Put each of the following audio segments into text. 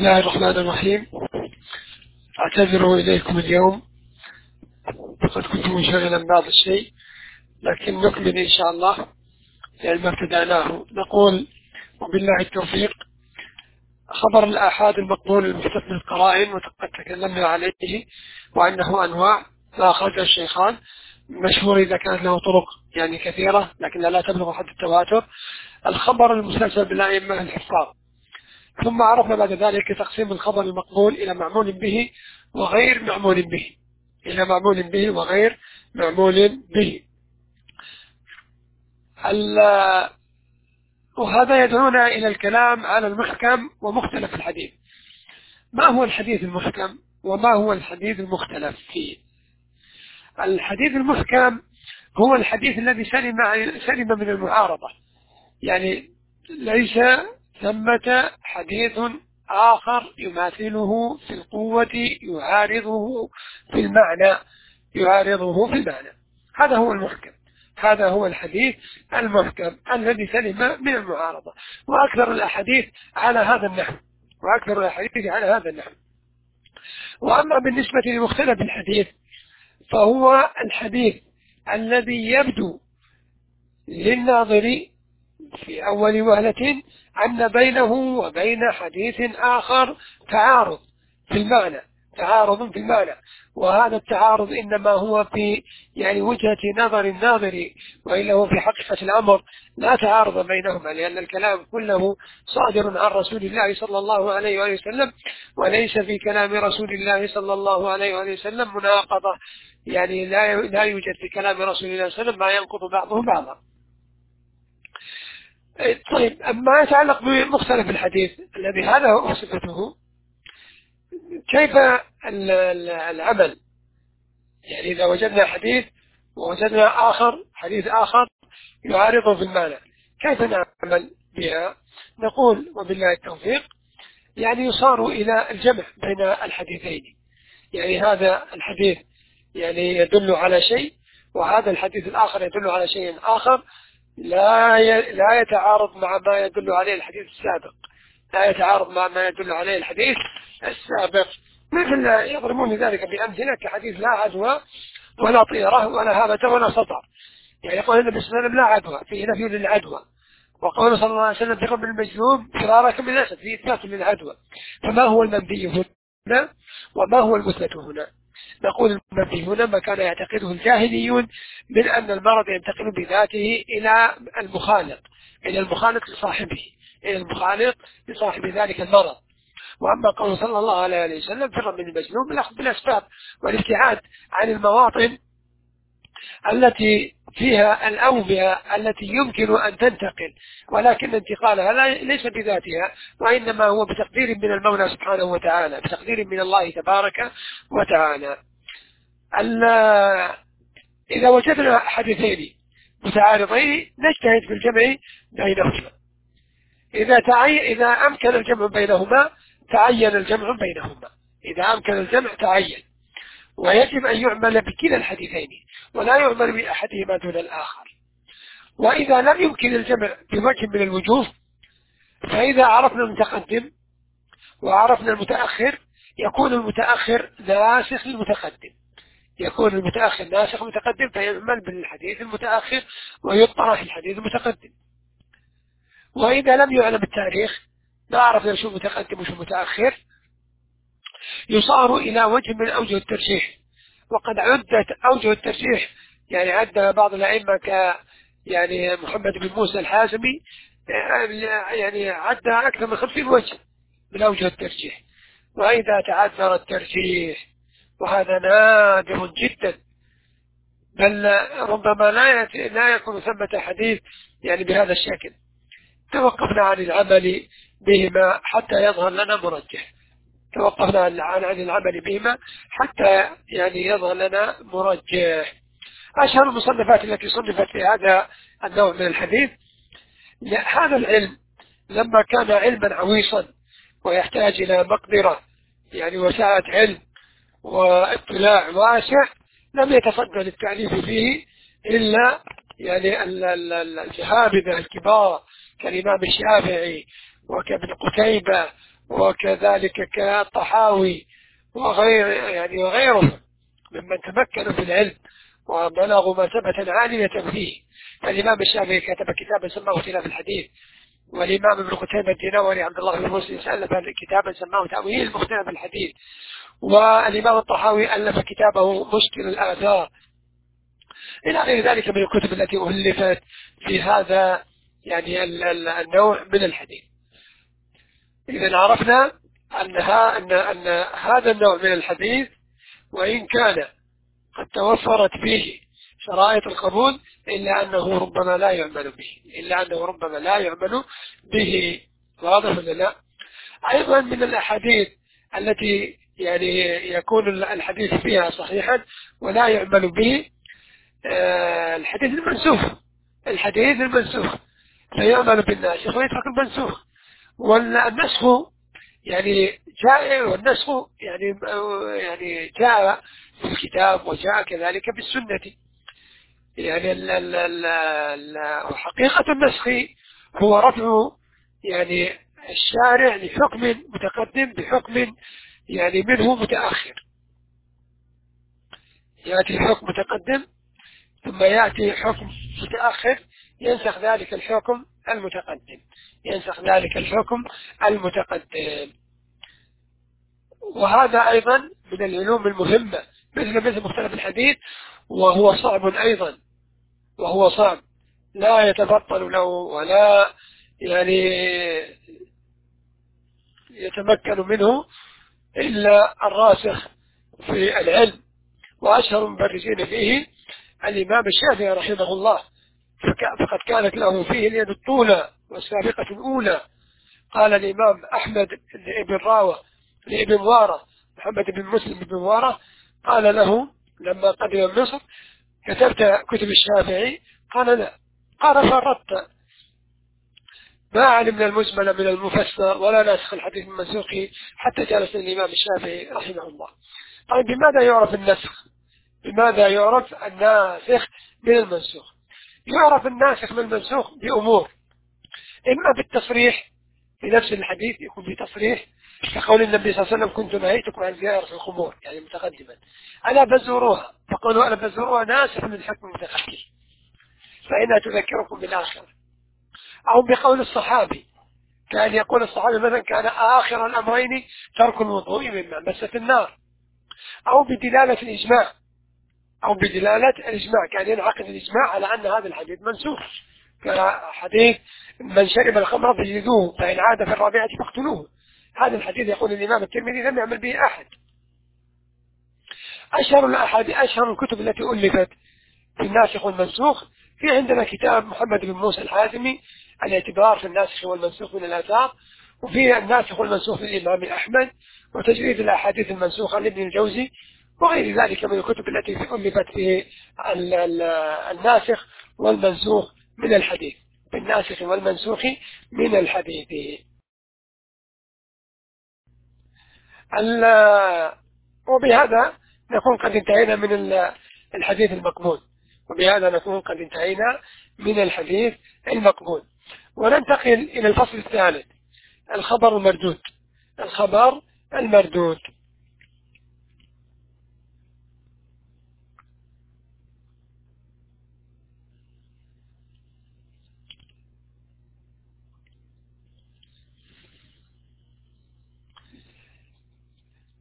الله الرحمن الرحيم. أعتذر إليكم اليوم. لقد كنت منشغلا بعض الشيء لكن نكمل إن شاء الله يعني ما ابتدأناه نقول وبالله التوفيق. خبر الآحاد المقبول المستثنى القرائن وقد تكلمنا عليه وأنه أنواع. ما أخرجه الشيخان مشهور إذا كانت له طرق يعني كثيرة لكنها لا تبلغ حد التواتر. الخبر المسلسل بالأئمة الحفاظ. ثم عرفنا بعد ذلك تقسيم الخبر المقبول إلى معمول به وغير معمول به. إلى معمول به وغير معمول به. وهذا يدعونا إلى الكلام على المحكم ومختلف الحديث. ما هو الحديث المحكم وما هو الحديث المختلف فيه؟ الحديث المحكم هو الحديث الذي سلم سلم من المعارضة. يعني ليس ثمة حديث آخر يماثله في القوة يعارضه في المعنى يعارضه في المعنى. هذا هو المحكم. هذا هو الحديث المحكم الذي سلم من المعارضة. وأكثر الأحاديث على هذا النحو. وأكثر الأحاديث على هذا النحو. وأما بالنسبة لمختلف الحديث فهو الحديث الذي يبدو للناظر في أول وهلة أن بينه وبين حديث آخر تعارض في المعنى تعارض في المعنى. وهذا التعارض إنما هو في يعني وجهة نظر الناظر وإلا هو في حقيقة الأمر لا تعارض بينهما لأن الكلام كله صادر عن رسول الله صلى الله عليه وآله وسلم وليس في كلام رسول الله صلى الله عليه وآله وسلم مناقضة. يعني لا لا يوجد في كلام رسول الله صلى الله عليه وسلم ما ينقض بعضه بعضا. طيب ما يتعلق بمختلف الحديث الذي هذا هو صفته. كيف العمل؟ يعني إذا وجدنا حديث ووجدنا آخر حديث آخر يعارضه في المعنى كيف نعمل بها؟ نقول وبالله التوفيق يعني يصار إلى الجمع بين الحديثين. يعني هذا الحديث يعني يدل على شيء وهذا الحديث الآخر يدل على شيء آخر لا لا يتعارض مع ما يدل عليه الحديث السابق. لا يتعارض مع ما يدل عليه الحديث السابق. مثل يضربون ذلك بأمثلة كحديث لا عدوى ولا طيرة ولا هامة ولا سطر. يعني يقول النبي صلى الله عليه وسلم لا عدوى فيه نفي للعدوى. وقول صلى الله عليه وسلم في قبل المجنوب فرارك من الأسد فيه إثبات للعدوى. فما هو المنفي هنا؟ وما هو المثبت هنا؟ نقول هنا ما كان يعتقده الجاهليون من أن المرض ينتقل بذاته إلى المخالط إلى المخالط لصاحبه إلى المخالط لصاحب ذلك المرض. وأما قول صلى الله عليه وسلم فر من المجنون بالأخذ بالأسباب والابتعاد عن المواطن التي فيها الأوبئة التي يمكن أن تنتقل ولكن انتقالها ليس بذاتها وإنما هو بتقدير من المولى سبحانه وتعالى بتقدير من الله تبارك وتعالى. إذا وجدنا حديثين متعارضين نجتهد في الجمع بينهما. إذا تعي إذا أمكن الجمع بينهما تعين الجمع بينهما. إذا أمكن الجمع تعين. ويجب أن يعمل بكلا الحديثين ولا يعمل بأحدهما دون الآخر. وإذا لم يمكن الجمع بوجه من الوجوه فإذا عرفنا المتقدم وعرفنا المتأخر يكون المتأخر ناسخ للمتقدم يكون المتأخر ناسخ المتقدم فيعمل بالحديث المتأخر ويطرح الحديث المتقدم. وإذا لم يعلم التاريخ لا عرفنا شو متقدم وشو متأخر يصار إلى وجه من أوجه الترشيح. وقد عدت أوجه الترشيح يعني عد بعض الأئمة ك يعني محمد بن موسى الحازمي يعني عد أكثر من خمسين وجه من أوجه الترجيح وإذا تعذر الترجيح وهذا نادر جدا. بل ربما لا لا يكون ثمة حديث يعني بهذا الشكل. توقفنا عن العمل بهما حتى يظهر لنا مرجح. توقفنا عن عن العمل بهما حتى يعني يظهر لنا مرجح أشهر المصنفات التي صنفت في هذا النوع من الحديث هذا العلم لما كان علما عويصا ويحتاج إلى مقدرة يعني وسعة علم واطلاع واسع لم يتصدى للتعريف فيه إلا يعني الجهابذة الكبار كالإمام الشافعي وكابن قتيبة وكذلك كالطحاوي وغير يعني وغيرهم ممن تمكنوا في العلم وبلغوا مرتبة عالية فيه. فالإمام الشافعي كتب كتابا سماه اختلاف الحديث والإمام ابن قتيبة الدينوري عبد الله بن مسلم ألف كتابا سماه تأويل مختلف الحديث. والإمام الطحاوي ألف كتابه مشكل الآثار. إلى غير ذلك من الكتب التي ألفت في هذا يعني النوع من الحديث. إذا عرفنا أنها أن أن هذا النوع من الحديث وإن كان قد توفرت فيه شرائط القبول إلا أنه ربما لا يعمل به إلا أنه ربما لا يعمل به. واضح ولا لا؟ أيضا من الأحاديث التي يعني يكون الحديث فيها صحيحا ولا يعمل به آه، الحديث المنسوخ الحديث المنسوخ فيعمل بالناسخ ويترك المنسوخ. والنسخ يعني جاء والنسخ يعني يعني جاء في الكتاب وجاء كذلك بالسنة يعني ال ال ال ال حقيقة النسخ هو رفع يعني الشارع لحكم متقدم بحكم يعني منه متأخر. يأتي حكم متقدم ثم يأتي حكم متأخر ينسخ ذلك الحكم المتقدم. ينسخ ذلك الحكم المتقدم. وهذا أيضا من العلوم المهمة مثل مثل مختلف الحديث وهو صعب أيضا. وهو صعب. لا يتبطل له ولا يعني يتمكن منه إلا الراسخ في العلم. وأشهر المبرزين فيه الإمام الشافعي رحمه الله. فقد كانت له فيه اليد الطولى والسابقة الأولى. قال الإمام أحمد بن راوة لابن وارة محمد بن مسلم بن وارة قال له لما قدم مصر كتبت كتب الشافعي قال لا. قال فردت. ما علمنا المجمل من المفسر ولا ناسخ الحديث المنسوخ حتى جلس الإمام الشافعي رحمه الله. طيب بماذا يعرف النسخ؟ بماذا يعرف الناسخ من المنسوخ؟ يعرف الناسخ من المنسوخ بأمور. إما بالتصريح في نفس الحديث يكون في تصريح كقول النبي صلى الله عليه وسلم كنت نهيتكم عن زيارة الخمور يعني متقدما. ألا بزوروها. فقالوا ألا بزوروها. ناسخ من حكم المتقدم. فإنها تذكركم بالآخرة. أو بقول الصحابي. كان يقول الصحابي مثلا كان آخر الأمرين ترك الوضوء مما مست النار. أو بدلالة الإجماع. أو بدلالة الإجماع. كان ينعقد الإجماع على أن هذا الحديث منسوخ. كحديث من شرب الخمر فجلدوه فإن عاد في الرابعة فاقتلوه. هذا الحديث يقول الإمام الترمذي لم يعمل به أحد. أشهر الأحاديث أشهر الكتب التي ألفت في الناسخ والمنسوخ. في عندنا كتاب محمد بن موسى الحازمي الاعتبار في الناسخ والمنسوخ من الآثار. وفي الناسخ والمنسوخ للإمام أحمد. وتجريد الأحاديث المنسوخة لابن الجوزي. وغير ذلك من الكتب التي ألفت في الناسخ والمنسوخ من الحديث. بالناسخ والمنسوخ من الحديث. وبهذا نكون قد انتهينا من الحديث المقبول. وبهذا نكون قد انتهينا من الحديث المقبول. وننتقل إلى الفصل الثالث الخبر المردود. الخبر المردود.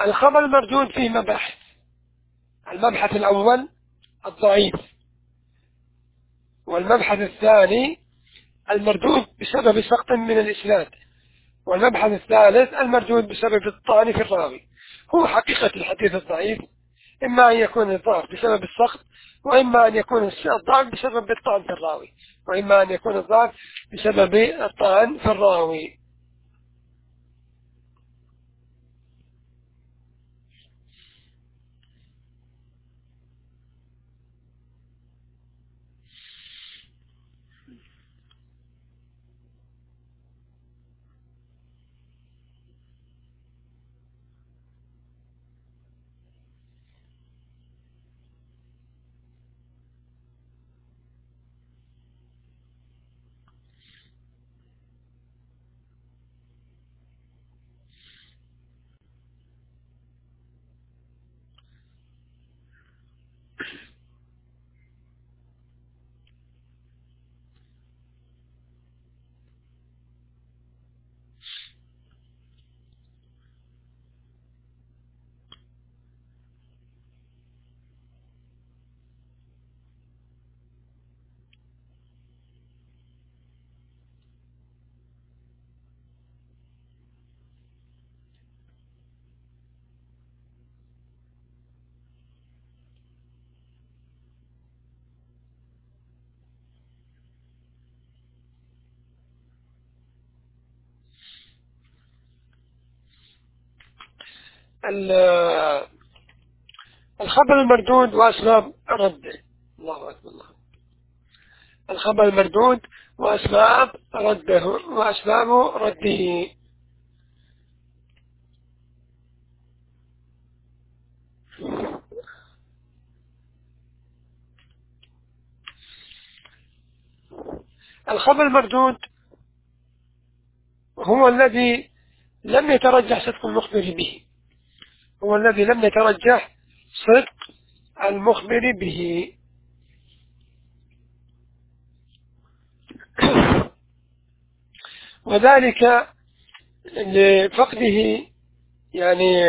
الخبر المردود فيه مباحث. المبحث الأول الضعيف. والمبحث الثاني المردود بسبب سقط من الإسناد. والمبحث الثالث المردود بسبب الطعن في الراوي. هو حقيقة الحديث الضعيف. إما أن يكون الضعف بسبب السقط وإما أن يكون الضعف بسبب الطعن في الراوي. وإما أن يكون الضعف بسبب الطعن في الراوي. الخبر المردود وأسباب رده الله أكبر الله الخبر المردود وأسباب رده وأسباب رده. الخبر المردود هو الذي لم يترجح صدق المخبر به. هو الذي لم يترجح صدق المخبر به. وذلك لفقده يعني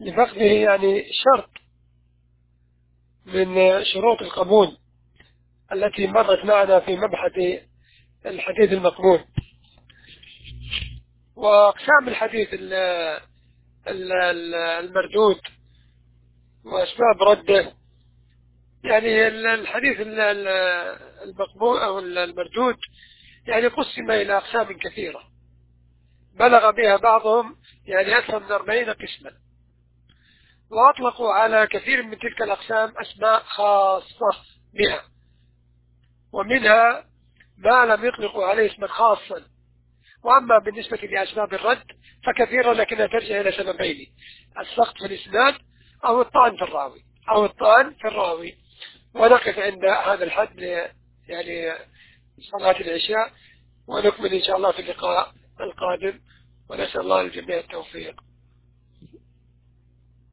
لفقده يعني شرط من شروط القبول التي مرت معنا في مبحث الحديث المقبول. وأقسام الحديث المردود وأسباب رده. يعني الحديث المقبول أو المردود يعني قسم إلى أقسام كثيرة. بلغ بها بعضهم يعني أكثر من أربعين قسما. وأطلقوا على كثير من تلك الأقسام أسماء خاصة بها. ومنها ما لم يطلقوا عليه اسما خاصا. وأما بالنسبة لأسباب الرد فكثيرا لكنها ترجع إلى سببين السقط في الإسناد أو الطعن في الراوي. أو الطعن في الراوي. ونقف عند هذا الحد يعني صلاة العشاء. ونكمل إن شاء الله في اللقاء القادم. ونسأل الله الجميع التوفيق.